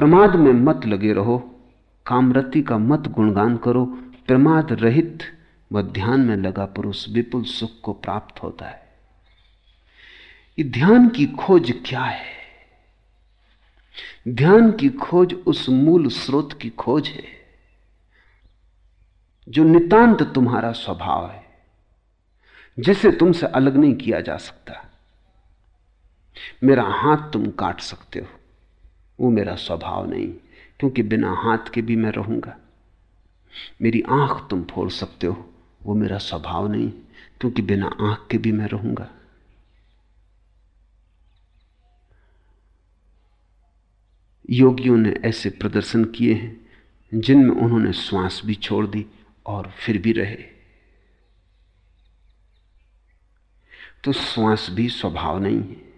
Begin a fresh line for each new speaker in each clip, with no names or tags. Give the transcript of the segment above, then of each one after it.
प्रमाद में मत लगे रहो। कामरति का मत गुणगान करो। प्रमाद रहित व ध्यान में लगा पुरुष विपुल सुख को प्राप्त होता है। ये ध्यान की खोज क्या है? ध्यान की खोज उस मूल स्रोत की खोज है, जो नितांत तुम्हारा स्वभाव है, जिसे तुमसे अलग नहीं किया जा सकता। मेरा हाथ तुम काट सकते हो। वो मेरा स्वभाव नहीं, क्योंकि बिना हाथ के भी मैं रहूँगा। मेरी आँख तुम फोड़ सकते हो, वो मेरा स्वभाव नहीं, क्योंकि बिना आँख के भी मैं रहूँगा। योगियों ने ऐसे प्रदर्शन किए हैं, जिनमें उन्होंने श्वास भी छोड़ दी और फिर भी रहे। तो श्वास भी स्वभाव नहीं है।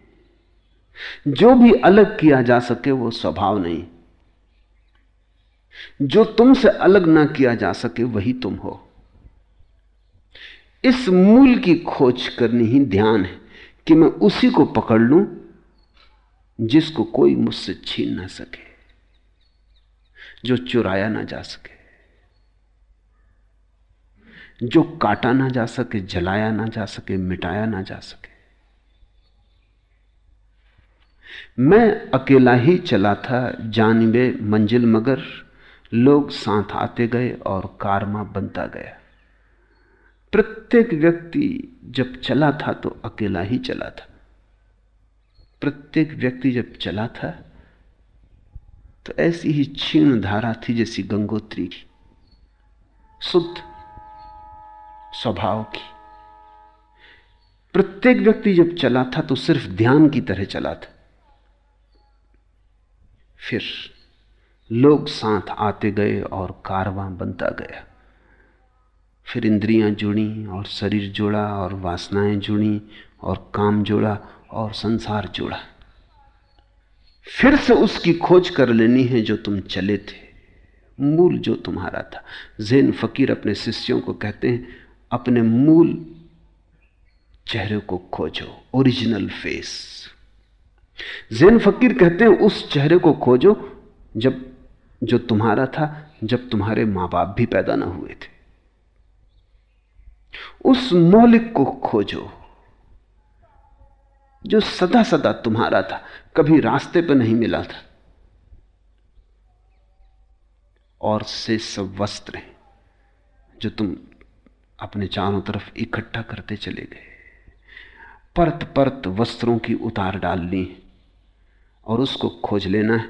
जो भी अलग किया जा सके वो स्वभाव नहीं। जो तुमसे अलग ना किया जा सके वही तुम हो। इस मूल की खोज करनी ही ध्यान है कि मैं उसी को पकड़ लूँ जिसको कोई मुझसे छीन ना सके, जो चुराया ना जा सके, जो काटा ना जा सके, जलाया ना जा सके, मिटाया ना जा सके। मैं अकेला ही चला था जानबे मंजिल मगर लोग साथ आते गए और कारमा बनता गया। प्रत्येक व्यक्ति जब चला था तो अकेला ही चला था। प्रत्येक व्यक्ति जब चला था तो ऐसी ही क्षीण धारा थी जैसी गंगोत्री की, शुद्ध स्वभाव की। प्रत्येक व्यक्ति जब चला था तो सिर्फ़ ध्यान की तरह चला था। फिर लोग साथ आते गए और कारवां बनता गया। फिर इंद्रियाँ जुड़ी और शरीर जुड़ा और वासनाएँ जुड़ी और काम जुड़ा और संसार जुड़ा। फिर से उसकी खोज कर लेनी है जो तुम चले थे। मूल जो तुम्हारा था। जैन फकीर अपने शिष्यों को कहते हैं, अपने मूल चेहरे को खोजो, ओरिजिनल फेस। जैन फकीर कहते हैं, उस चेहरे को खोजो जब, जो तुम्हारा था, जब तुम्हारे माँ बाप भी पैदा ना हुए थे। उस मौलिक को खोजो, जो सदा सदा तुम्हारा था, कभी रास्ते पर नहीं मिला था। और से सब वस्त्र हैं, जो तुम अपने चारों तरफ़ इकट्ठा करते चले गए। परत परत वस्त्रों की उतार डालनी और उसको खोज लेना है।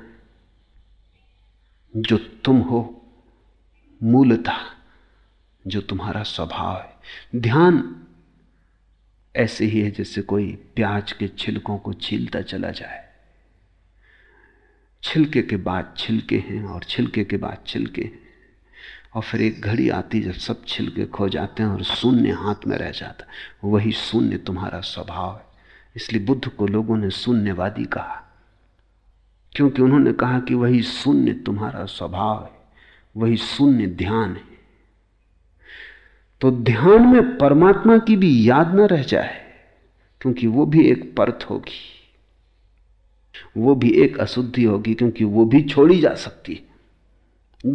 जो तुम हो, मूलता जो तुम्हारा स्वभाव है। ध्यान ऐसे ही है जैसे कोई प्याज के छिलकों को छीलता चला जाए। छिलके के बाद छिलके हैं और छिलके के बाद छिलके हैं। और फिर एक घड़ी आती जब सब छिलके खो जाते हैं और शून्य हाथ में रह जाता वही शून्य तुम्हारा स्वभाव है। इसलिए बुद्ध को लोगों ने शून्यवादी कहा। क्योंकि उन्होंने कहा कि वही शून्य तुम्हारा स्वभाव है, वही शून्य ध्यान है। तो ध्यान में परमात्मा की भी याद न रह जाए, क्योंकि वो भी एक परत होगी, वो भी एक अशुद्धि होगी, क्योंकि वो भी छोड़ी जा सकती है।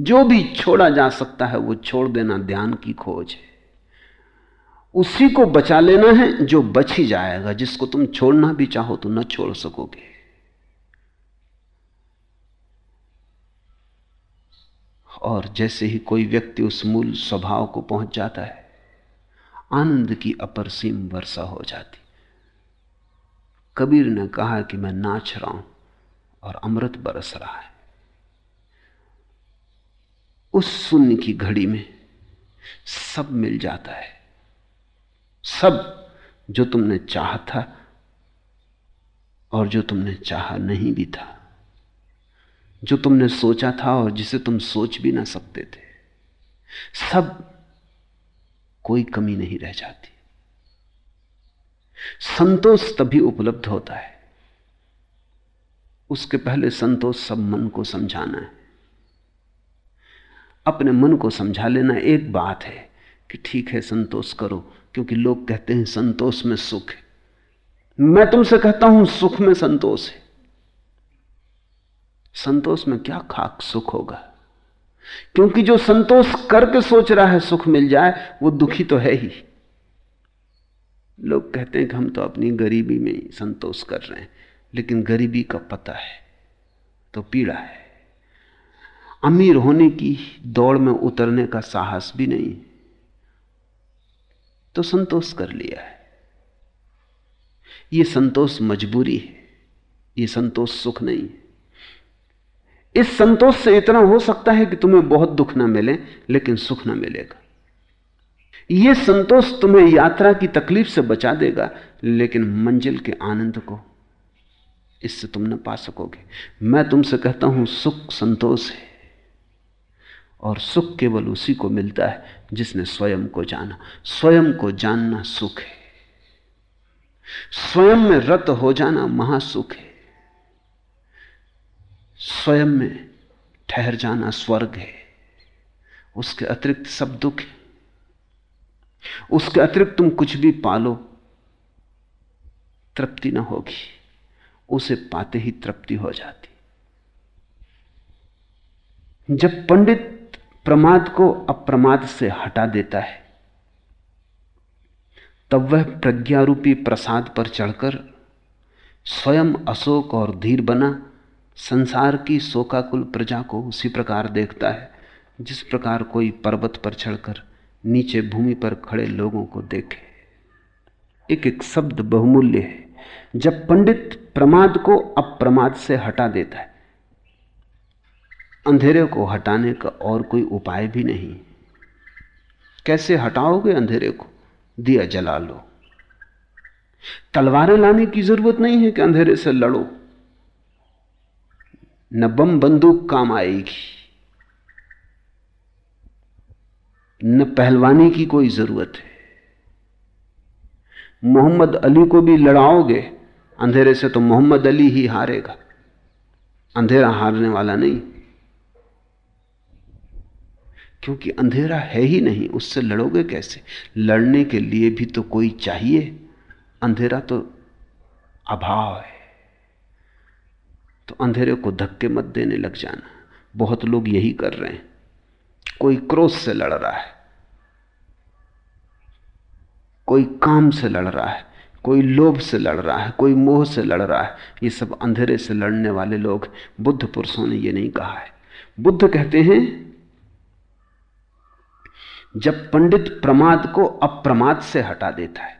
जो भी छोड़ा जा सकता है, वो छोड़ देना ध्यान की खोज है। उसी को बचा लेना है जो बच ही जाएगा, जिसको तुम छोड़ना भी चाहो तो न छोड़ सकोगे। और जैसे ही कोई व्यक्ति उस मूल स्वभाव को पहुँच जाता है, आनंद की अपरसीम वर्षा हो जाती। कबीर ने कहा कि मैं नाच रहा हूँ और अमृत बरस रहा है। उस शून्य की घड़ी में सब मिल जाता है। सब जो तुमने चाहा था और जो तुमने चाहा नहीं भी था। जो तुमने सोचा था और जिसे तुम सोच भी ना सकते थे। सब कोई कमी नहीं रह जाती। संतोष तभी उपलब्ध होता है। उसके पहले संतोष सब मन को समझाना है। अपने मन को समझा लेना एक बात है कि ठीक है, संतोष करो, क्योंकि लोग कहते हैं, संतोष में सुख है। मैं तुमसे कहता हूँ, सुख में संतोष है। संतोष में क्या खाक सुख होगा? क्योंकि जो संतोष करके सोच रहा है सुख मिल जाए, वो दुखी तो है ही। लोग कहते हैं कि हम तो अपनी गरीबी में ही संतोष कर रहे हैं, लेकिन गरीबी का पता है तो पीड़ा है। अमीर होने की दौड़ में उतरने का साहस भी नहीं तो संतोष कर लिया है। यह संतोष मजबूरी है यह संतोष सुख नहीं है। इस संतोष से इतना हो सकता है कि तुम्हें बहुत दुख ना मिले, लेकिन सुख ना मिलेगा। यह संतोष तुम्हें यात्रा की तकलीफ़ से बचा देगा, लेकिन मंजिल के आनंद को इससे तुम न पा सकोगे। मैं तुमसे कहता हूँ, सुख संतोष है, और सुख केवल उसी को मिलता है जिसने स्वयं को जाना। स्वयं को जानना सुख है। स्वयं में रत हो जाना महासुख है। स्वयं में ठहर जाना स्वर्ग है। उसके अतिरिक्त सब दुख है। उसके अतिरिक्त तुम कुछ भी पालो, तृप्ति ना होगी। उसे पाते ही तृप्ति हो जाती। जब पंडित प्रमाद को अप्रमाद से हटा देता है, तब वह प्रज्ञारूपी प्रसाद पर चढ़कर स्वयं अशोक और धीर बना संसार की शोकाकुल प्रजा को उसी प्रकार देखता है, जिस प्रकार कोई पर्वत पर चढ़कर नीचे भूमि पर खड़े लोगों को देखे। एक एक शब्द बहुमूल्य है, जब पंडित प्रमाद को अप्रमाद से हटा देता है। अंधेरे को हटाने का और कोई उपाय भी नहीं। कैसे हटाओगे अंधेरे को? दिया जला लो। तलवारें लाने की ज़रूरत नहीं है कि अंधेरे से लड़ो। न बम बंदूक काम आएगी। न पहलवानी की कोई ज़रूरत है। मोहम्मद अली को भी लड़ाओगे, अंधेरे से तो मोहम्मद अली ही हारेगा। अंधेरा हारने वाला नहीं। क्योंकि अंधेरा है ही नहीं, उससे लड़ोगे कैसे? लड़ने के लिए भी तो कोई चाहिए। अंधेरा तो अभाव है। तो अंधेरे को धक्के मत देने लग जाना। बहुत लोग यही कर रहे हैं। कोई क्रोध से लड़ रहा है। कोई काम से लड़ रहा है। कोई लोभ से लड़ रहा है। कोई मोह से लड़ रहा है। ये सब अंधेरे से लड़ने वाले लोग बुद्ध पुरुषों ने ये नहीं कहा है। बुद्ध कहते हैं, जब पंडित प्रमाद को अप्रमाद से हटा देता है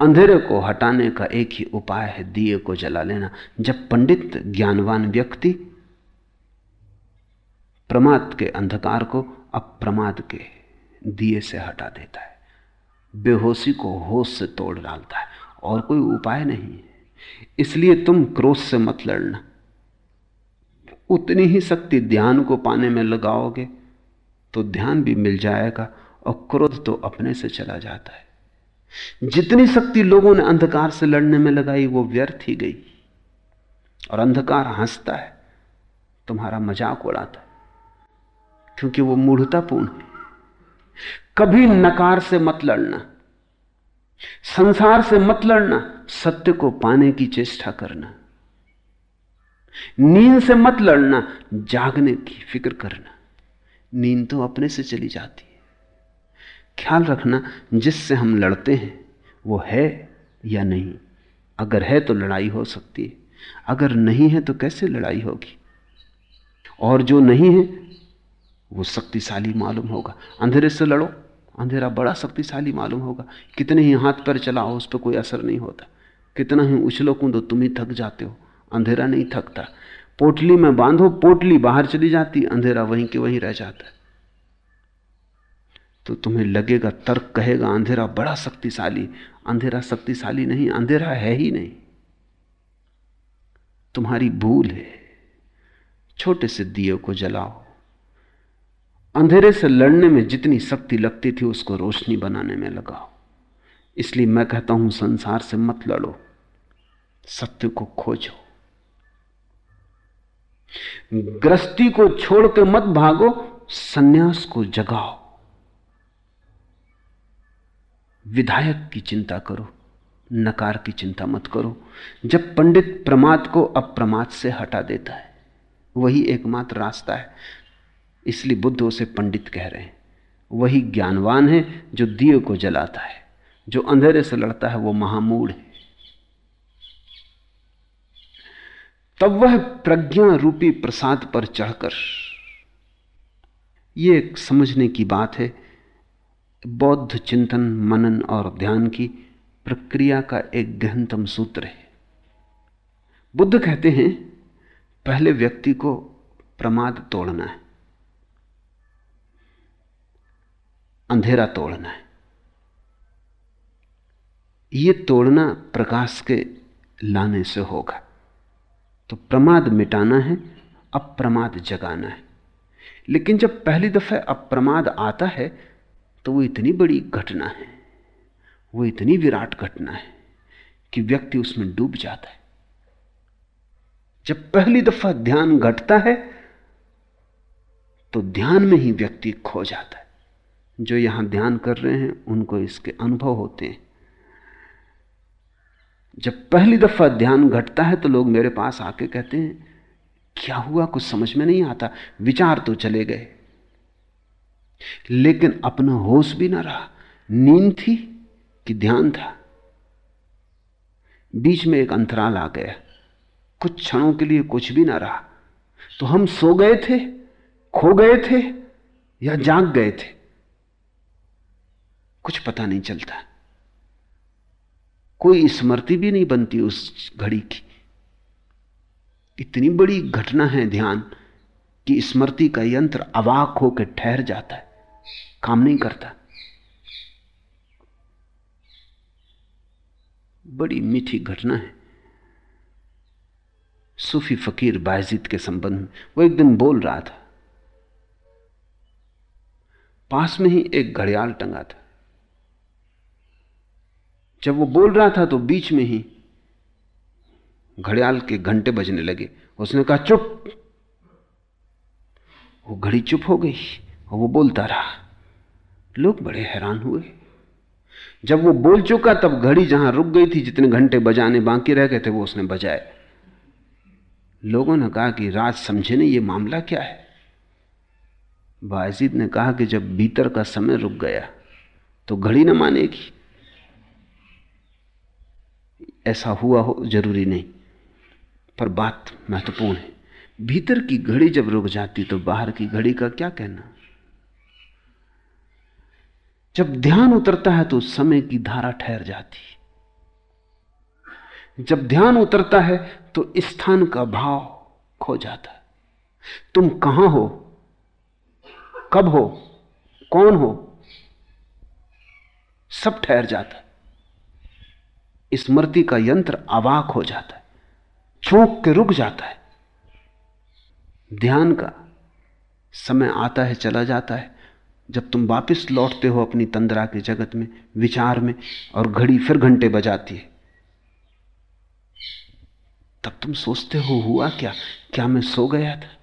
अंधेरे को हटाने का एक ही उपाय है, दिए को जला लेना। जब पंडित ज्ञानवान व्यक्ति प्रमाद के अंधकार को अप्रमाद के दिए से हटा देता है, बेहोशी को होश से तोड़ डालता है, और कोई उपाय नहीं है। इसलिए तुम क्रोध से मत लड़ना। उतनी ही शक्ति ध्यान को पाने में लगाओगे तो ध्यान भी मिल जाएगा, और क्रोध तो अपने से चला जाता है। जितनी शक्ति लोगों ने अंधकार से लड़ने में लगाई, वो व्यर्थ ही गई। और अंधकार हंसता है, तुम्हारा मज़ाक उड़ाता है, क्योंकि वो मूढ़तापूर्ण है। कभी नकार से मत लड़ना, संसार से मत लड़ना, सत्य को पाने की चेष्टा करना। नींद से मत लड़ना, जागने की फ़िक्र करना। नींद तो अपने से चली जाती ख्याल रखना जिससे हम लड़ते हैं, वो है या नहीं। अगर है तो लड़ाई हो सकती है। अगर नहीं है तो कैसे लड़ाई होगी? और जो नहीं है, वो शक्तिशाली मालूम होगा। अंधेरे से लड़ो। अंधेरा बड़ा शक्तिशाली मालूम होगा। कितने ही हाथ पर चलाओ, उस पर कोई असर नहीं होता। कितना ही उछलो कूदो, तुम ही थक जाते हो। अंधेरा नहीं थकता। पोटली में बांधो, पोटली बाहर चली जाती, अंधेरा वहीं के वहीं रह जाता है। तो तुम्हें लगेगा, तर्क कहेगा, अंधेरा बड़ा शक्तिशाली। अंधेरा शक्तिशाली नहीं, अंधेरा है ही नहीं। तुम्हारी भूल है। छोटे से दिए को जलाओ। अंधेरे से लड़ने में जितनी शक्ति लगती थी, उसको रोशनी बनाने में लगाओ। इसलिए मैं कहता हूँ, संसार से मत लड़ो। सत्य को खोजो। ग्रस्ती को छोड़ के मत भागो। सन्यास को जगाओ। विधायक की चिंता करो, नकार की चिंता मत करो। जब पंडित प्रमाद को अप्रमाद से हटा देता है, वही एकमात्र रास्ता है। इसलिए बुद्ध उसे पंडित कह रहे हैं। वही ज्ञानवान है जो दिए को जलाता है। जो अंधेरे से लड़ता है, वो महामूढ़ है। तब वह प्रज्ञा रूपी प्रसाद पर चढ़कर यह एक समझने की बात है बौद्ध चिंतन, मनन और ध्यान की प्रक्रिया का एक गहनतम सूत्र है। बुद्ध कहते हैं, पहले व्यक्ति को प्रमाद तोड़ना है। अंधेरा तोड़ना है। यह तोड़ना प्रकाश के लाने से होगा। तो प्रमाद मिटाना है, अप्रमाद जगाना है। लेकिन जब पहली दफे अप्रमाद आता है तो वो इतनी बड़ी घटना है, वो इतनी विराट घटना है कि व्यक्ति उसमें डूब जाता है। जब पहली दफ़ा ध्यान घटता है तो ध्यान में ही व्यक्ति खो जाता है। जो यहाँ ध्यान कर रहे हैं, उनको इसके अनुभव होते हैं। जब पहली दफ़ा ध्यान घटता है तो लोग मेरे पास आके कहते हैं, क्या हुआ? कुछ समझ में नहीं आता। विचार तो चले गए। लेकिन अपना होश भी ना रहा। नींद थी कि ध्यान था। बीच में एक अंतराल आ गया। कुछ क्षणों के लिए कुछ भी ना रहा। तो हम सो गए थे, खो गए थे या जाग गए थे? कुछ पता नहीं चलता। कोई स्मृति भी नहीं बनती उस घड़ी की। इतनी बड़ी घटना है ध्यान कि स्मृति का यंत्र अवाक होकर ठहर जाता है। काम नहीं करता। बड़ी मीठी घटना है। सूफी फकीर बायजीत के संबंध में, वो एक दिन बोल रहा था। पास में ही एक घड़ियाल टंगा था। जब वो बोल रहा था तो बीच में ही घड़ियाल के घंटे बजने लगे। उसने कहा, चुप। वो घड़ी चुप हो गई और वो बोलता रहा। लोग बड़े हैरान हुए। जब वो बोल चुका, तब घड़ी जहाँ रुक गई थी, जितने घंटे बजाने बाकी रह गए थे, वो उसने बजाए। लोगों ने कहा कि राज समझे नहीं, ये मामला क्या है? बाजीद ने कहा कि जब भीतर का समय रुक गया तो घड़ी ना मानेगी। ऐसा हुआ हो, ज़रूरी नहीं। पर बात महत्वपूर्ण है। भीतर की घड़ी जब रुक जाती तो बाहर की घड़ी का क्या कहना? जब ध्यान उतरता है तो समय की धारा ठहर जाती है। जब ध्यान उतरता है तो स्थान का भाव खो जाता है। तुम कहाँ हो? कब हो? कौन हो? सब ठहर जाता है। स्मृति का यंत्र अवाक हो जाता है। चौंक के रुक जाता है। ध्यान का समय आता है, चला जाता है। जब तुम वापस लौटते हो अपनी तंद्रा के जगत में, विचार में, और घड़ी फिर घंटे बजाती है, तब तुम सोचते हो, हुआ क्या? क्या मैं सो गया था?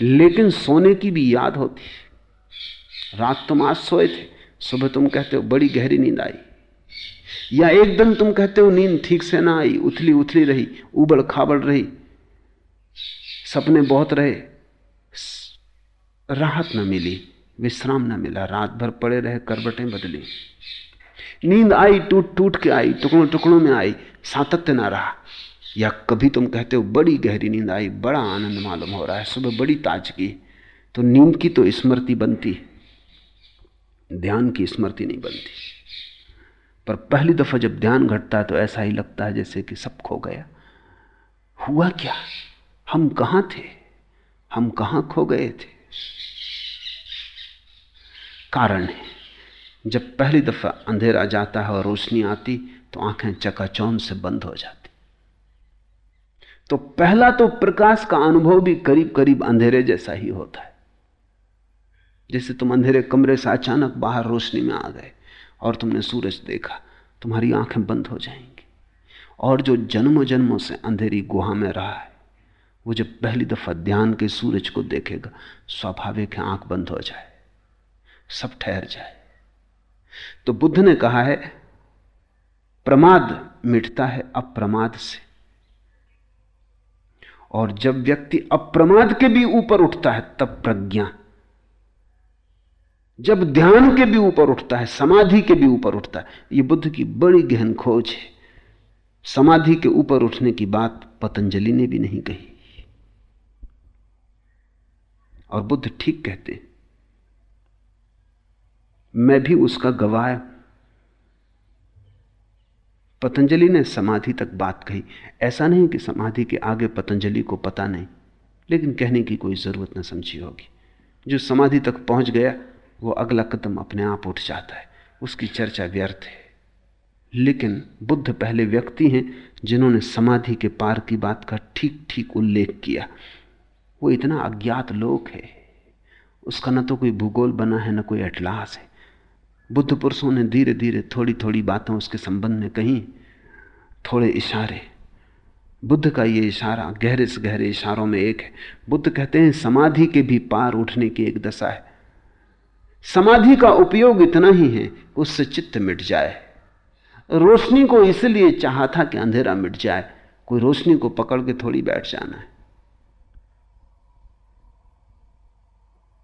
लेकिन सोने की भी याद होती है। रात तुम आज सोए थे, सुबह तुम कहते हो, बड़ी गहरी नींद आई। या एकदम तुम कहते हो, नींद ठीक से ना आई उथली उथली रही उबड़ खाबड़ रही, सपने बहुत रहे। राहत न मिली, विश्राम न मिला, रात भर पड़े रहे करबटें बदली। नींद आई, टूट टूट के आई, टुकड़ों टुकड़ों में आई, सातत्य ना रहा। या कभी तुम कहते हो, बड़ी गहरी नींद आई, बड़ा आनंद मालूम हो रहा है, सुबह बड़ी ताजगी। तो नींद की तो स्मृति बनती, ध्यान की स्मृति नहीं बनती। पर पहली दफ़ा जब ध्यान घटता है तो ऐसा ही लगता है जैसे कि सब खो गया। हुआ क्या? हम कहाँ थे? हम कहाँ खो गए थे? कारण है। जब पहली दफ़ा अंधेरा जाता है और रोशनी आती तो आँखें चकाचौंध से बंद हो जाती। तो पहला तो प्रकाश का अनुभव भी करीब करीब अंधेरे जैसा ही होता है। जैसे तुम अंधेरे कमरे से अचानक बाहर रोशनी में आ गए और तुमने सूरज देखा, तुम्हारी आँखें बंद हो जाएँगी। और जो जन्मों जन्मों से अंधेरी गुहा में रहा है वो जब पहली दफ़ा ध्यान के सूरज को देखेगा, स्वाभाविक है आँख बंद हो जाए, सब ठहर जाए। तो बुद्ध ने कहा है, प्रमाद मिटता है अप्रमाद से। और जब व्यक्ति अप्रमाद के भी ऊपर उठता है, तब प्रज्ञा। जब ध्यान के भी ऊपर उठता है, समाधि के भी ऊपर उठता है यह बुद्ध की बड़ी गहन खोज है। समाधि के ऊपर उठने की बात पतंजलि ने भी नहीं कही। और बुद्ध ठीक कहते मैं भी उसका गवाह। पतंजलि ने समाधि तक बात कही। ऐसा नहीं कि समाधि के आगे पतंजलि को पता नहीं, लेकिन कहने की कोई ज़रूरत ना समझी होगी। जो समाधि तक पहुँच गया, वो अगला कदम अपने आप उठ जाता है। उसकी चर्चा व्यर्थ है। लेकिन बुद्ध पहले व्यक्ति हैं, जिन्होंने समाधि के पार की बात का ठीक ठीक उल्लेख किया। वो इतना अज्ञात लोक है। उसका न तो कोई भूगोल बना है, न कोई अटलास है। बुद्ध पुरुषों ने धीरे धीरे थोड़ी थोड़ी बातें उसके संबंध में कही, थोड़े इशारे। बुद्ध का ये इशारा गहरे से गहरे इशारों में एक है। बुद्ध कहते हैं, समाधि के भी पार उठने की एक दशा है। समाधि का उपयोग इतना ही है उससे चित्त मिट जाए। रोशनी को इसलिए चाहा था कि अंधेरा मिट जाए। कोई रोशनी को पकड़ के थोड़ी बैठ जाना है।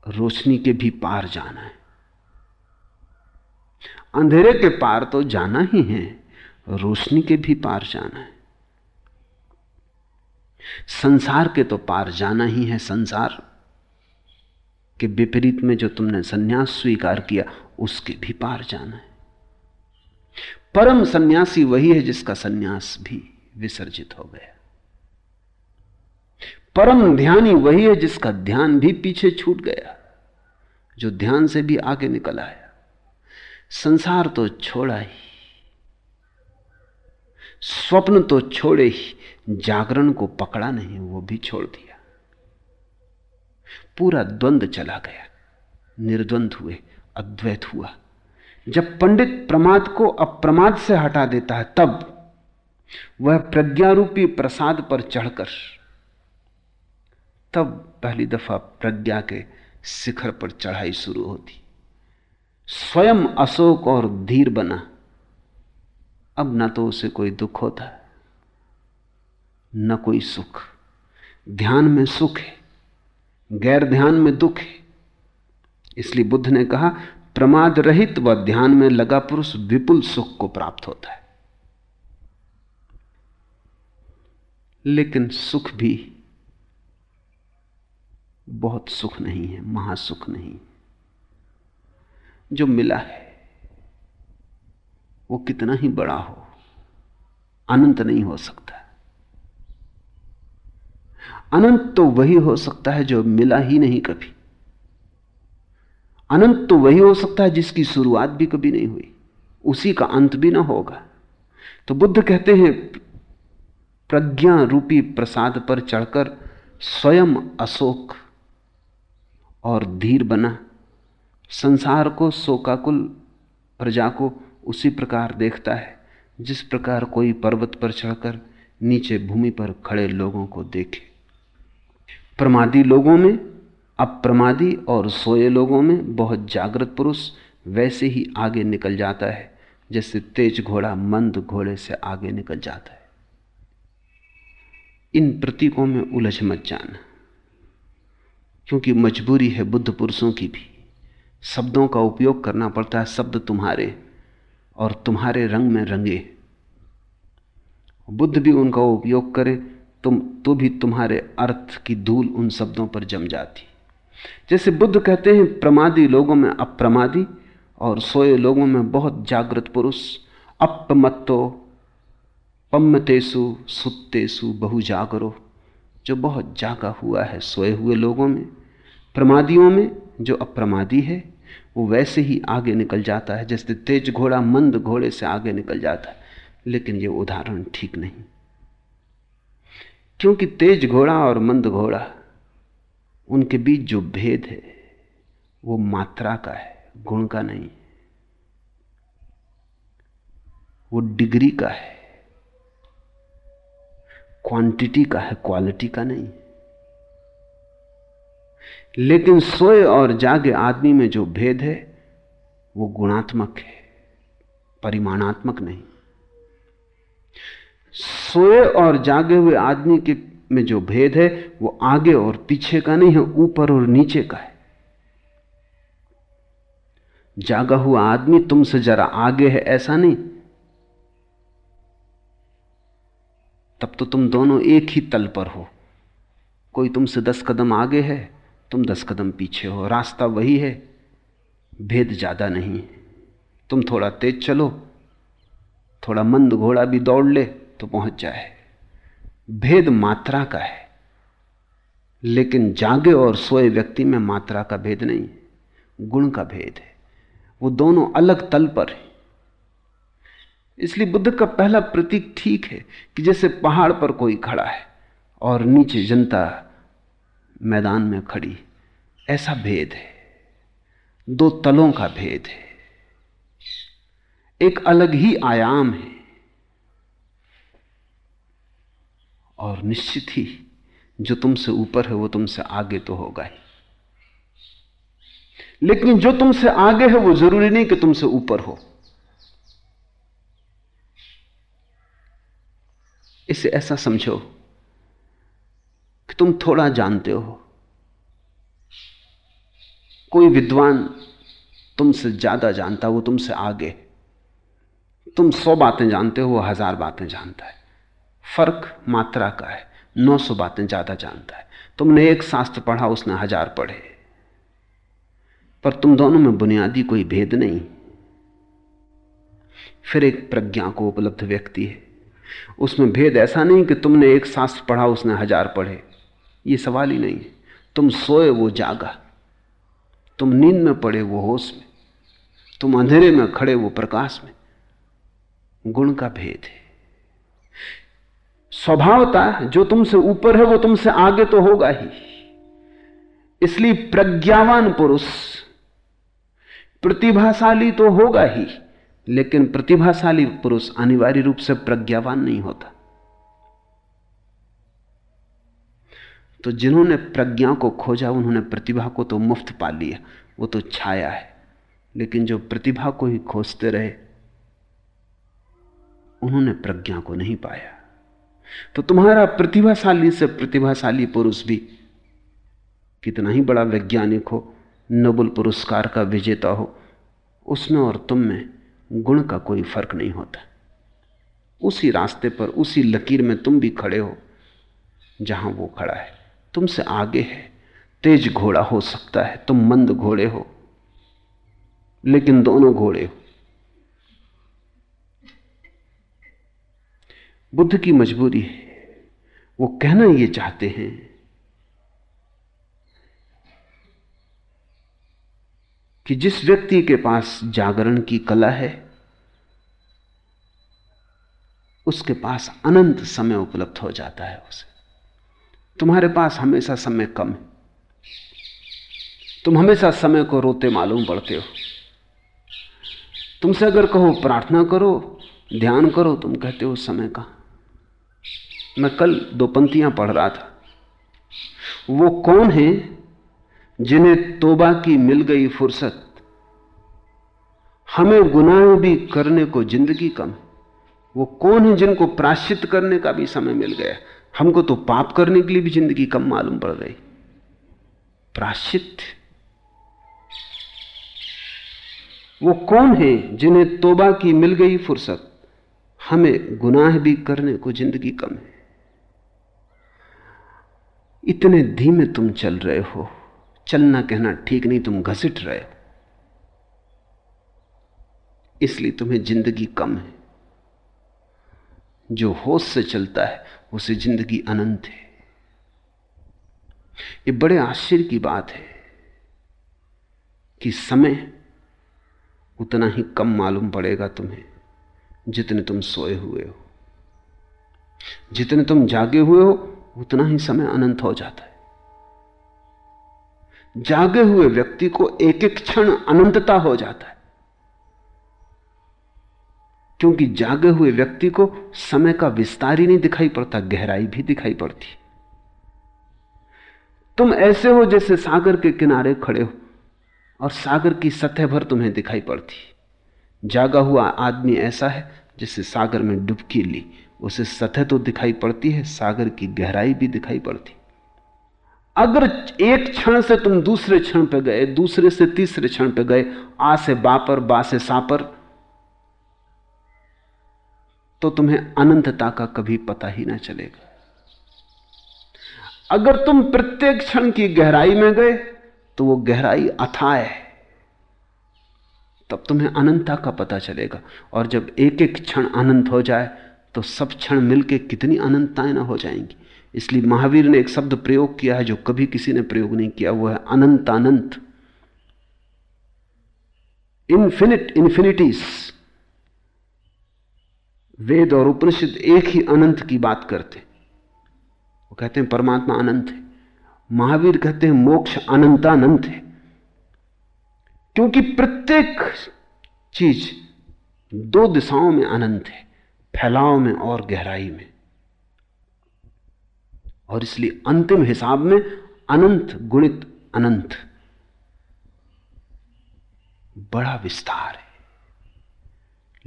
रोशनी के भी पार जाना है। अंधेरे के पार तो जाना ही है, रोशनी के भी पार जाना है। संसार के तो पार जाना ही है, संसार के विपरीत में जो तुमने सन्यास स्वीकार किया, उसके भी पार जाना है। परम सन्यासी वही है जिसका सन्यास भी विसर्जित हो गया। परम ध्यानी वही है जिसका ध्यान भी पीछे छूट गया। जो ध्यान से भी आगे निकल आया। संसार तो छोड़ा ही, स्वप्न तो छोड़े ही, जागरण को पकड़ा नहीं, वो भी छोड़ दिया। पूरा द्वंद चला गया, निर्द्वंद हुए, अद्वैत हुआ। जब पंडित प्रमाद को अप्रमाद से हटा देता है, तब वह प्रज्ञारूपी प्रसाद पर चढ़कर, तब पहली दफ़ा प्रज्ञा के शिखर पर चढ़ाई शुरू होती। स्वयं अशोक और धीर बना। अब ना तो उसे कोई दुख होता, न कोई सुख। ध्यान में सुख है, गैर ध्यान में दुख है। इसलिए बुद्ध ने कहा, प्रमाद रहित व ध्यान में लगा पुरुष विपुल सुख को प्राप्त होता है। लेकिन सुख भी बहुत सुख नहीं है, महासुख नहीं। जो मिला है, वो कितना ही बड़ा हो, अनंत नहीं हो सकता। अनंत तो वही हो सकता है जो मिला ही नहीं कभी। अनंत तो वही हो सकता है जिसकी शुरुआत भी कभी नहीं हुई, उसी का अंत भी ना होगा। तो बुद्ध कहते हैं, प्रज्ञा रूपी प्रसाद पर चढ़कर स्वयं अशोक और धीर बना। संसार को शोकाकुल प्रजा को उसी प्रकार देखता है, जिस प्रकार कोई पर्वत पर चढ़कर नीचे भूमि पर खड़े लोगों को देखे। प्रमादी लोगों में, अप्रमादी और सोए लोगों में बहुत जागृत पुरुष वैसे ही आगे निकल जाता है, जैसे तेज घोड़ा मंद घोड़े से आगे निकल जाता है। इन प्रतीकों में उलझ मत जाना। क्योंकि मजबूरी है बुद्ध पुरुषों की भी। शब्दों का उपयोग करना पड़ता है शब्द तुम्हारे, और तुम्हारे रंग में रंगे। बुद्ध भी उनका उपयोग करे, तुम तो भी तुम्हारे अर्थ की धूल उन शब्दों पर जम जाती। जैसे बुद्ध कहते हैं, प्रमादी लोगों में अप्रमादी, और सोए लोगों में बहुत जागृत पुरुष। अपमत्तो पम्मतेसु सुत्तेसु बहु जागरो जो बहुत जागा हुआ है सोए हुए लोगों में। प्रमादियों में जो अप्रमादी है, वो वैसे ही आगे निकल जाता है, जैसे तेज घोड़ा मंद घोड़े से आगे निकल जाता है, लेकिन ये उदाहरण ठीक नहीं। क्योंकि तेज घोड़ा और मंद घोड़ा, उनके बीच जो भेद है, वो मात्रा का है, गुण का नहीं। वो डिग्री का है, क्वांटिटी का है, क्वालिटी का नहीं। लेकिन सोए और जागे आदमी में जो भेद है, वो गुणात्मक है, परिमाणात्मक नहीं। सोए और जागे हुए आदमी के में जो भेद है, वो आगे और पीछे का नहीं है, ऊपर और नीचे का है। जागा हुआ आदमी तुमसे जरा आगे है, ऐसा नहीं। तब तो तुम दोनों एक ही तल पर हो। कोई तुमसे दस कदम आगे है तुम दस कदम पीछे हो। रास्ता वही है। भेद ज़्यादा नहीं है। तुम थोड़ा तेज चलो। थोड़ा मंद घोड़ा भी दौड़ ले तो पहुँच जाए। भेद मात्रा का है। लेकिन जागे और सोए व्यक्ति में मात्रा का भेद नहीं। गुण का भेद है। वो दोनों अलग तल पर है। इसलिए बुद्ध का पहला प्रतीक ठीक है कि जैसे पहाड़ पर कोई खड़ा है और नीचे जनता मैदान में खड़ी। ऐसा भेद है। दो तलों का भेद है। एक अलग ही आयाम है। और निश्चित ही जो तुमसे ऊपर है, वो तुमसे आगे तो होगा ही। लेकिन जो तुमसे आगे है, वो ज़रूरी नहीं कि तुमसे ऊपर हो। इसे ऐसा समझो कि तुम थोड़ा जानते हो। कोई विद्वान तुमसे ज़्यादा जानता वो तुमसे आगे। तुम सौ बातें जानते हो, वो हज़ार बातें जानता है। फ़र्क मात्रा का है, नौ सौ बातें ज़्यादा जानता है। तुमने एक शास्त्र पढ़ा, उसने हज़ार पढ़े। पर तुम दोनों में बुनियादी कोई भेद नहीं। फिर एक प्रज्ञा को उपलब्ध व्यक्ति है। उसमें भेद ऐसा नहीं कि तुमने एक शास्त्र पढ़ा, उसने हज़ार पढ़े। ये सवाल ही नहीं है। तुम सोए वो जागा, तुम नींद में पड़े वो होश में, तुम अंधेरे में खड़े वो प्रकाश में। गुण का भेद है। स्वभावता जो तुमसे ऊपर है, वो तुमसे आगे तो होगा ही। इसलिए प्रज्ञावान पुरुष प्रतिभाशाली तो होगा ही, लेकिन प्रतिभाशाली पुरुष अनिवार्य रूप से प्रज्ञावान नहीं होता। तो जिन्होंने प्रज्ञा को खोजा, उन्होंने प्रतिभा को तो मुफ़्त पा लिया। वो तो छाया है। लेकिन जो प्रतिभा को ही खोजते रहे, उन्होंने प्रज्ञा को नहीं पाया। तो तुम्हारा प्रतिभाशाली से प्रतिभाशाली पुरुष भी कितना ही बड़ा वैज्ञानिक हो, नोबल पुरस्कार का विजेता हो, उसमें और तुम में गुण का कोई फ़र्क नहीं होता। उसी रास्ते पर, उसी लकीर में तुम भी खड़े हो, जहाँ वो खड़ा है। तुमसे आगे है। तेज घोड़ा हो सकता है। तुम मंद घोड़े हो। लेकिन दोनों घोड़े हो। बुद्ध की मजबूरी है। वो कहना ये चाहते हैं, कि जिस व्यक्ति के पास जागरण की कला है, उसके पास अनंत समय उपलब्ध हो जाता है उसे। तुम्हारे पास हमेशा समय कम है। तुम हमेशा समय को रोते मालूम पड़ते हो। तुमसे अगर कहो, प्रार्थना करो, ध्यान करो, तुम कहते हो, समय का। मैं कल दो पंक्तियाँ पढ़ रहा था। वो कौन है जिन्हें तोबा की मिल गई फुर्सत? हमें गुनाह भी करने को ज़िंदगी कम। वो कौन है जिनको प्राश्चित करने का भी समय मिल गया? हमको तो पाप करने के लिए भी ज़िंदगी कम मालूम पड़ रही प्राश्चित। वो कौन है जिन्हें तोबा की मिल गई फुर्सत? हमें गुनाह भी करने को ज़िंदगी कम है। इतने धीमे तुम चल रहे हो। चलना कहना ठीक नहीं, तुम घसीट रहे हो। इसलिए तुम्हें ज़िंदगी कम है। जो होश से चलता है उसे ज़िंदगी अनंत है। ये बड़े आश्चर्य की बात है कि समय उतना ही कम मालूम पड़ेगा तुम्हें जितने तुम सोए हुए हो। जितने तुम जागे हुए हो, उतना ही समय अनंत हो जाता है। जागे हुए व्यक्ति को एक एक क्षण अनंतता हो जाता है। क्योंकि जागे हुए व्यक्ति को समय का विस्तार ही नहीं दिखाई पड़ता, गहराई भी दिखाई पड़ती। तुम ऐसे हो जैसे सागर के किनारे खड़े हो, और सागर की सतह भर तुम्हें दिखाई पड़ती। जागा हुआ आदमी ऐसा है जैसे सागर में डुबकी ली, उसे सतह तो दिखाई पड़ती है, सागर की गहराई भी दिखाई पड़ती। अगर एक क्षण से तुम दूसरे क्षण पे गए, दूसरे से तीसरे क्षण पे गए, आ से बापर, बा से सापर तो तुम्हें अनंतता का कभी पता ही ना चलेगा। अगर तुम प्रत्येक क्षण की गहराई में गए तो वो गहराई अथाय है। तब तुम्हें अनंतता का पता चलेगा। और जब एक एक क्षण अनंत हो जाए तो सब क्षण मिलके कितनी अनंतताएँ ना हो जाएँगी। इसलिए महावीर ने एक शब्द प्रयोग किया है जो कभी किसी ने प्रयोग नहीं किया, वो है अनंत अनंत इन्फिनिट इन्फिनिटीज वेद और उपनिषद एक ही अनंत की बात करते। वो कहते हैं, परमात्मा अनंत है। महावीर कहते हैं, मोक्ष अनंतानंत है। क्योंकि प्रत्येक चीज़ दो दिशाओं में अनंत है, फैलाव में और गहराई में। और इसलिए अंतिम हिसाब में अनंत गुणित अनंत। बड़ा विस्तार है।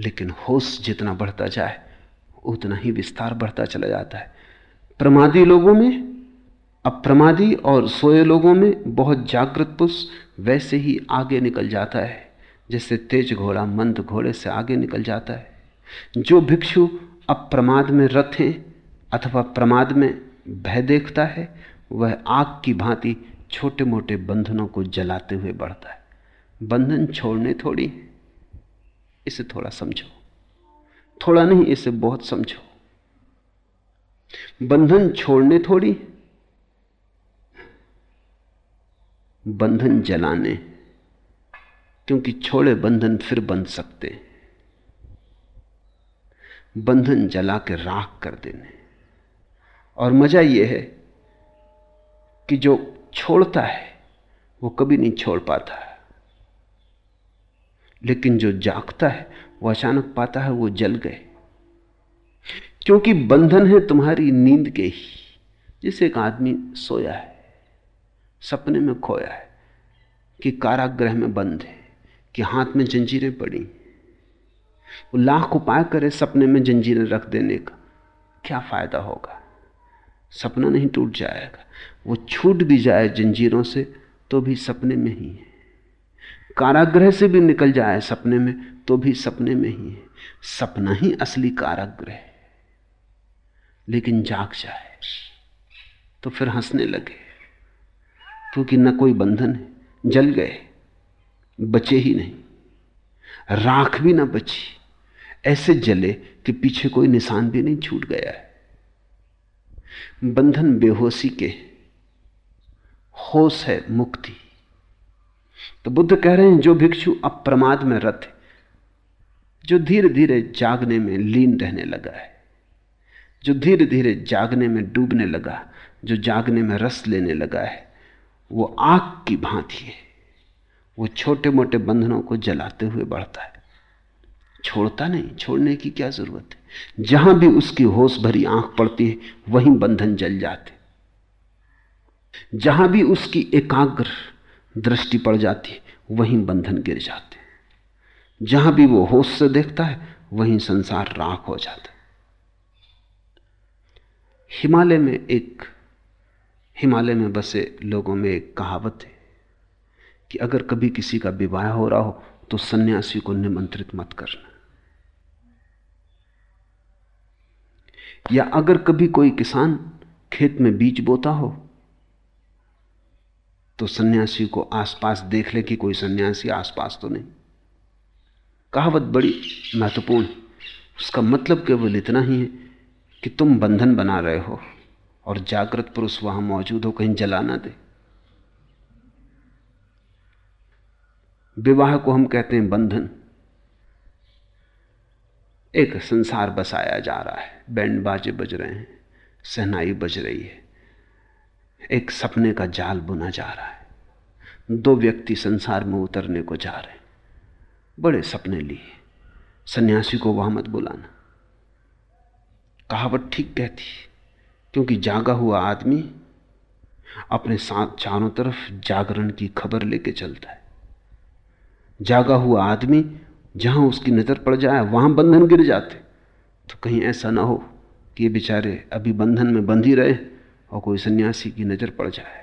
लेकिन होश जितना बढ़ता जाए, उतना ही विस्तार बढ़ता चला जाता है। प्रमादी लोगों में, अप्रमादी और सोए लोगों में बहुत जागृत पुरुष वैसे ही आगे निकल जाता है, जैसे तेज घोड़ा मंद घोड़े से आगे निकल जाता है। जो भिक्षु अप्रमाद में रथ हैं अथवा प्रमाद में भय देखता है, वह आग की भांति छोटे मोटे बंधनों को जलाते हुए बढ़ता है। बंधन छोड़ने थोड़ी इसे थोड़ा समझो। थोड़ा नहीं, इसे बहुत समझो। बंधन छोड़ने थोड़ी, बंधन जलाने, क्योंकि छोड़े बंधन फिर बंध सकते बंधन जला के राख कर देने। और मज़ा यह है कि जो छोड़ता है, वो कभी नहीं छोड़ पाता है। लेकिन जो जागता है, वो अचानक पाता है, वो जल गए। क्योंकि बंधन है तुम्हारी नींद के ही, जिसे एक आदमी सोया है, सपने में खोया है, कि कारागृह में बंद है, कि हाथ में जंजीरें पड़ी। वो लाख उपाय करे सपने में जंजीरें रख देने का, क्या फ़ायदा होगा? सपना नहीं टूट जाएगा। वो छूट भी जाए जंजीरों से तो भी सपने में ही है। कारागृह से भी निकल जाए सपने में तो भी सपने में ही है। सपना ही असली कारागृह है। लेकिन जाग जाए तो फिर हंसने लगे, क्योंकि न कोई बंधन है। जल गए, बचे ही नहीं। राख भी ना बची। ऐसे जले कि पीछे कोई निशान भी नहीं छूट गया है। बंधन बेहोशी के, होश है मुक्ति। तो बुद्ध कह रहे हैं, जो भिक्षु अप्रमाद में रथ जो धीरे धीरे जागने में लीन रहने लगा है, जो धीरे धीरे जागने में डूबने लगा, जो जागने में रस लेने लगा है, वो आग की भांति है। वो छोटे मोटे बंधनों को जलाते हुए बढ़ता है। छोड़ता नहीं, छोड़ने की क्या ज़रूरत है? जहाँ भी उसकी होश भरी आँख पड़ती है, वहीं बंधन जल जाते जहाँ भी उसकी एकाग्र दृष्टि पड़ जाती है, वहीं बंधन गिर जाते जहाँ भी वो होश से देखता है, वहीं संसार राख हो जाता हिमालय में एक, हिमालय में बसे लोगों में एक कहावत है कि अगर कभी किसी का विवाह हो रहा हो तो सन्यासी को निमंत्रित मत करना। या अगर कभी कोई किसान खेत में बीज बोता हो तो सन्यासी को आसपास देख ले कि कोई सन्यासी आसपास तो नहीं। कहावत बड़ी महत्वपूर्ण है। उसका मतलब केवल इतना ही है कि तुम बंधन बना रहे हो और जागृत पुरुष वहाँ मौजूद हो, कहीं जला ना दे। विवाह को हम कहते हैं बंधन। एक संसार बसाया जा रहा है। बैंड बाजे बज रहे हैं, सहनाई बज रही है। एक सपने का जाल बुना जा रहा है। दो व्यक्ति संसार में उतरने को जा रहे हैं। बड़े सपने लिए। सन्यासी को वहाँ मत बुलाना। कहावत ठीक कहती क्योंकि जागा हुआ आदमी अपने साथ चारों तरफ़ जागरण की खबर लेके चलता है। जागा हुआ आदमी जहाँ उसकी नज़र पड़ जाए, वहाँ बंधन गिर जाते। तो कहीं ऐसा ना हो कि ये बेचारे अभी बंधन में बंधी रहे। और कोई सन्यासी की नज़र पड़ जाए।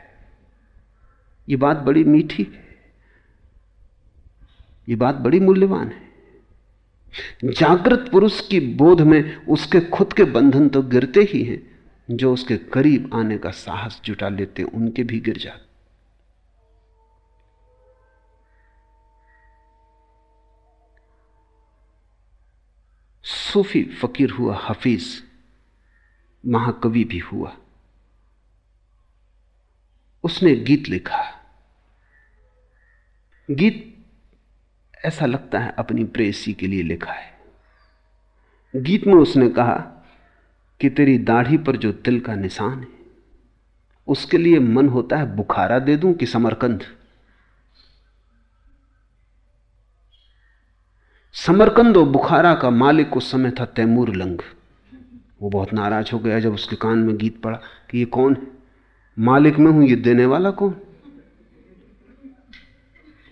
ये बात बड़ी मीठी है। ये बात बड़ी मूल्यवान है। जागृत पुरुष की बोध में उसके खुद के बंधन तो गिरते ही हैं, जो उसके करीब आने का साहस जुटा लेते उनके भी गिर जाते। सूफी फकीर हुआ, हफीज, महाकवि भी हुआ। उसने गीत लिखा। गीत ऐसा लगता है अपनी प्रेसी के लिए लिखा है। गीत में उसने कहा कि तेरी दाढ़ी पर जो तिल का निशान है, उसके लिए मन होता है बुखारा दे दूँ कि समरकंद। समरकंद और बुखारा का मालिक उस समय था तैमूर लंग। वो बहुत नाराज़ हो गया जब उसके कान में गीत पड़ा कि ये कौन है? मालिक में हूँ, ये देने वाला कौन?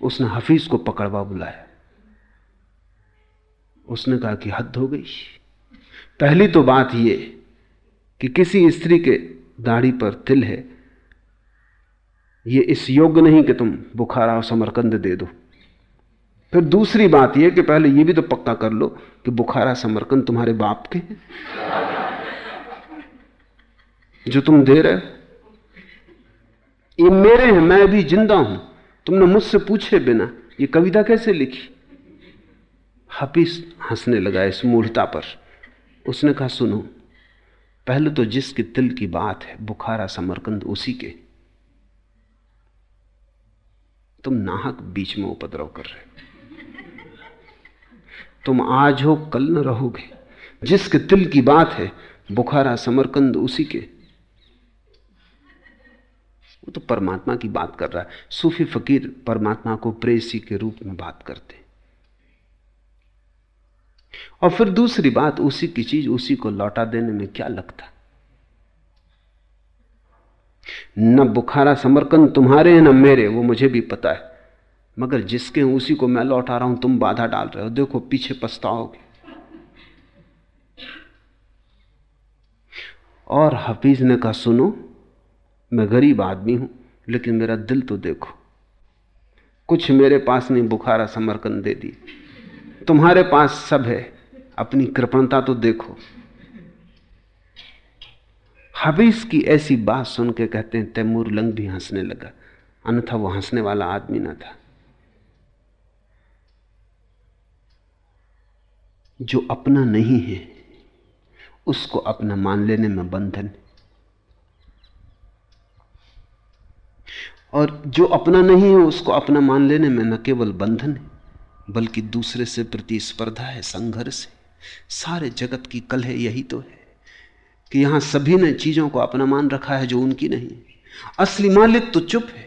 उसने हफीज को पकड़वा बुलाया। उसने कहा कि हद हो गई। पहली तो बात ये कि किसी स्त्री के दाढ़ी पर तिल है। ये इस योग्य नहीं कि तुम बुखारा और समरकंद दे दो। फिर दूसरी बात यह कि पहले यह भी तो पक्का कर लो कि बुखारा, समरकंद तुम्हारे बाप के हैं। जो तुम दे रहे ये मेरे हैं, मैं भी ज़िंदा हूँ। तुमने मुझसे पूछे बिना ये कविता कैसे लिखी? हफीस हंसने लगा इस मूर्ता पर। उसने कहा, सुनो, पहले तो जिसके तिल की बात है, बुखारा समरकंद उसी के। तुम नाहक बीच में उपद्रव कर रहे तुम आज हो, कल न रहोगे। जिसके तिल की बात है, बुखारा समरकंद उसी के। वो तो परमात्मा की बात कर रहा है। सूफी फकीर परमात्मा को प्रेसी के रूप में बात करते और फिर दूसरी बात, उसी की चीज़ उसी को लौटा देने में क्या लगता? न बुखारा समरकंद तुम्हारे हैं, न मेरे, वो मुझे भी पता है। मगर जिसके उसी को मैं लौटा रहा हूँ, तुम बाधा डाल रहे हो। देखो, पीछे पछताओगे। और हफीज ने कहा, सुनो मैं गरीब आदमी हूँ, लेकिन मेरा दिल तो देखो। कुछ मेरे पास नहीं बुखारा समरकंद दे दी। तुम्हारे पास सब है, अपनी कृपणता तो देखो। हबीस की ऐसी बात सुन के कहते हैं, तैमूर लंग भी हंसने लगा। अन्यथा वो हंसने वाला आदमी ना था। जो अपना नहीं है, उसको अपना मान लेने में बंधन है। और जो अपना नहीं है, उसको अपना मान लेने में न केवल बंधन है, बल्कि दूसरे से प्रतिस्पर्धा है, संघर्ष है। सारे जगत की कल है, यही तो है कि यहाँ सभी ने चीज़ों को अपना मान रखा है जो उनकी नहीं असली मालिक तो चुप है।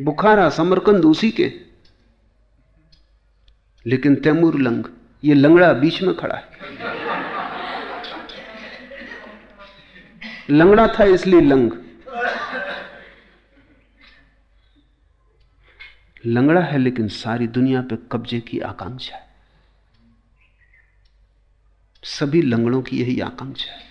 बुखारा, समरकंद उसी के। लेकिन तैमूर लंग, ये लंगड़ा बीच में खड़ा है। लंगड़ा था इसलिए लंग। लंगड़ा है लेकिन सारी दुनिया पे कब्जे की आकांक्षा है। सभी लंगड़ों की यही आकांक्षा है।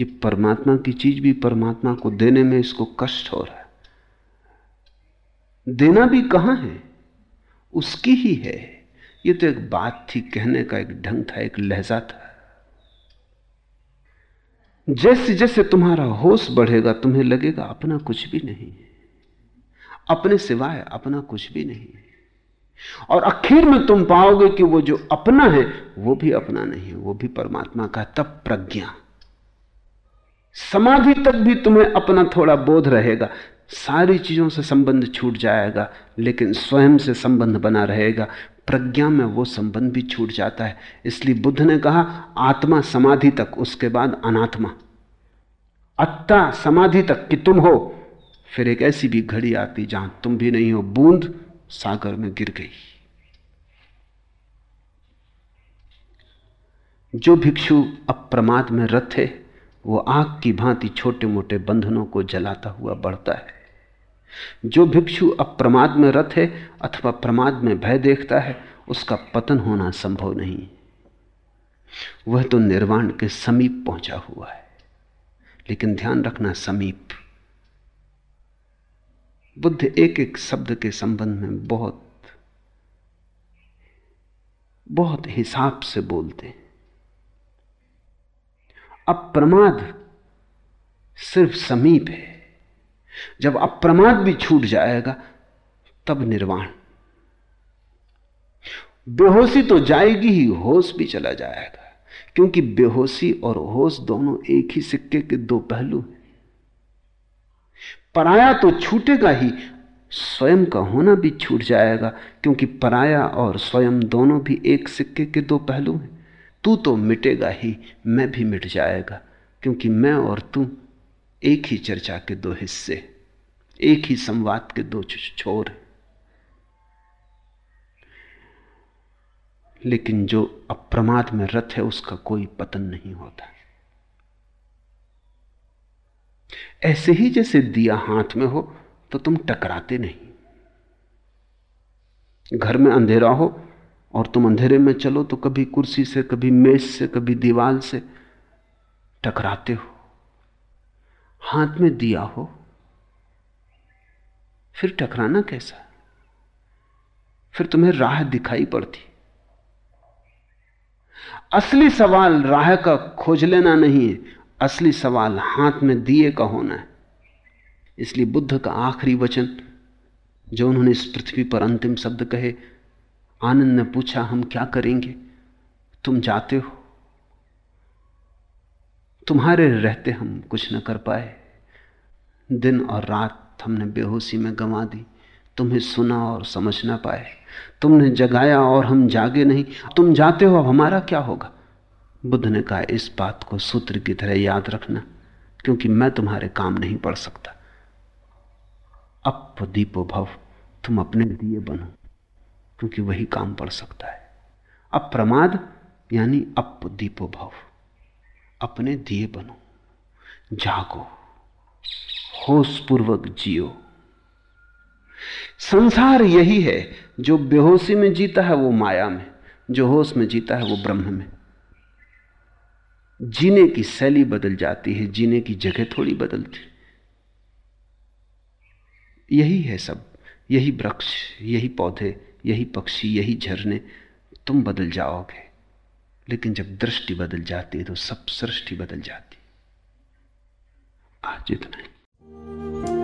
ये परमात्मा की चीज़ भी परमात्मा को देने में इसको कष्ट हो रहा है। देना भी कहाँ है? उसकी ही है। ये तो एक बात थी, कहने का एक ढंग था, एक लहजा था। जैसे जैसे तुम्हारा होश बढ़ेगा, तुम्हें लगेगा अपना कुछ भी नहीं अपने सिवाय अपना कुछ भी नहीं और आखिर में तुम पाओगे कि वो जो अपना है, वो भी अपना नहीं है, वो भी परमात्मा का तब प्रज्ञा। समाधि तक भी तुम्हें अपना थोड़ा बोध रहेगा। सारी चीज़ों से संबंध छूट जाएगा, लेकिन स्वयं से संबंध बना रहेगा। प्रज्ञा में वो संबंध भी छूट जाता है। इसलिए बुद्ध ने कहा, आत्मा समाधि तक, उसके बाद अनात्मा। अत्ता समाधि तक कि तुम हो, फिर एक ऐसी भी घड़ी आती जहाँ तुम भी नहीं हो, बूंद सागर में गिर गई। जो भिक्षु अप्रमाद में रथ है, वो आग की भांति छोटे मोटे बंधनों को जलाता हुआ बढ़ता है। जो भिक्षु अप्रमाद में रथ है अथवा प्रमाद में भय देखता है, उसका पतन होना संभव नहीं। वह तो निर्वाण के समीप पहुँचा हुआ है। लेकिन ध्यान रखना समीप। बुद्ध एक एक शब्द के संबंध में बहुत बहुत हिसाब से बोलते हैं। अप्रमाद सिर्फ़ समीप है। जब अप्रमाद भी छूट जाएगा, तब निर्वाण। बेहोशी तो जाएगी ही, होश भी चला जाएगा। क्योंकि बेहोशी और होश दोनों एक ही सिक्के के दो पहलू हैं। पराया तो छूटेगा ही, स्वयं का होना भी छूट जाएगा, क्योंकि पराया और स्वयं दोनों भी एक सिक्के के दो पहलू हैं। तू तो मिटेगा ही, मैं भी मिट जाएगा, क्योंकि मैं और तू एक ही चर्चा के दो हिस्से, एक ही संवाद के दो छोर। लेकिन जो अप्रमाद में रथ है, उसका कोई पतन नहीं होता। ऐसे ही जैसे दिया हाथ में हो तो तुम टकराते नहीं। घर में अंधेरा हो और तुम अंधेरे में चलो तो कभी कुर्सी से, कभी मेज से, कभी दीवार से टकराते हो। हाथ में दिया हो, फिर टकराना कैसा? फिर तुम्हें राह दिखाई पड़ती। असली सवाल राह का खोज लेना नहीं है असली सवाल हाथ में दिए का होना है। इसलिए बुद्ध का आखिरी वचन, जो उन्होंने इस पृथ्वी पर अंतिम शब्द कहे, आनंद ने पूछा, हम क्या करेंगे? तुम जाते हो? तुम्हारे रहते हम कुछ न कर पाए। दिन और रात हमने बेहोशी में गंवा दी। तुम्हें सुना और समझ ना पाए। तुमने जगाया और हम जागे नहीं। तुम जाते हो, अब हमारा क्या होगा? बुद्ध ने कहा, इस बात को सूत्र की तरह याद रखना, क्योंकि मैं तुम्हारे काम नहीं पड़ सकता। अप दीपो भव, तुम अपने दिए बनो, क्योंकि वही काम पड़ सकता है। अप्रमाद, यानी अप दीपो भव। अपने दिए बनो। जागो होश पूर्वक जियो। संसार यही है, जो बेहोशी में जीता है, वो माया में, जो होश में जीता है, वो ब्रह्म में। जीने की शैली बदल जाती है, जीने की जगह थोड़ी बदलती। यही है सब, यही वृक्ष, यही पौधे, यही पक्षी, यही झरने, तुम बदल जाओगे। लेकिन जब दृष्टि बदल जाती है तो सब सृष्टि बदल जाती आज इतना ही।